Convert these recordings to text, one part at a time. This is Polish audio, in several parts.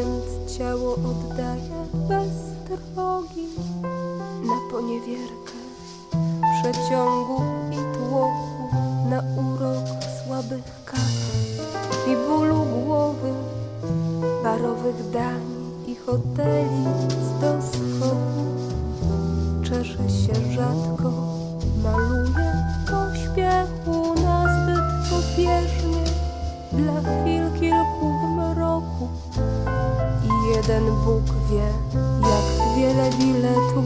oddaję bez trwogi na poniewierkę przeciągu i tłoku, na urok słabych kaw i bólu głowy, barowych dań i hoteli z doskoku. Czeszę się rzadko, jeden Bóg wie, jak wiele biletów,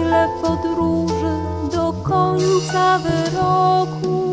ile podróży do końca wyroku.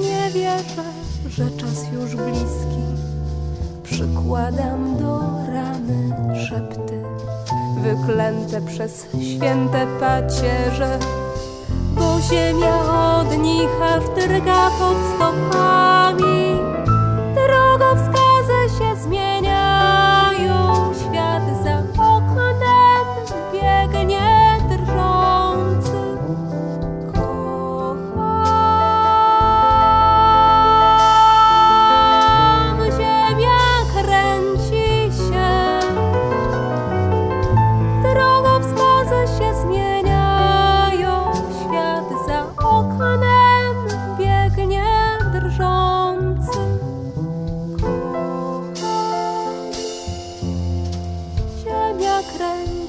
Nie wierzę, że czas już bliski. Przykładam do rany szepty, wyklęte przez święte pacierze, bo ziemia od nich aż drga pod stopami.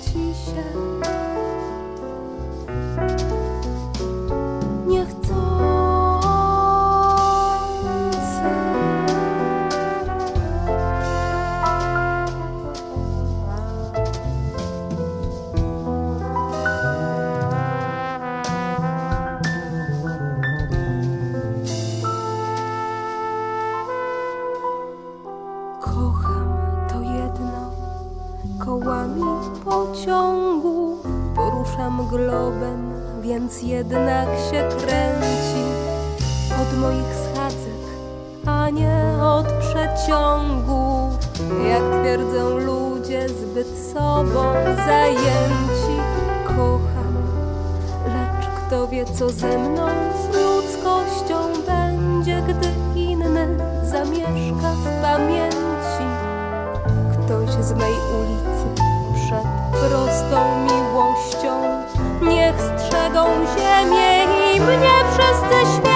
Kręci się. Kołami pociągu poruszam globem, więc jednak się kręci od moich schadzek, a nie od przeciągu. Jak twierdzą ludzie, zbyt sobą zajęci. Kocham, lecz kto wie, co ze mną, z ludzkością będzie, gdy inny zamieszka w pamięci ktoś z mej ulicy przed prostą miłością. Niech strzegą ziemię i mnie wszyscy śmieją.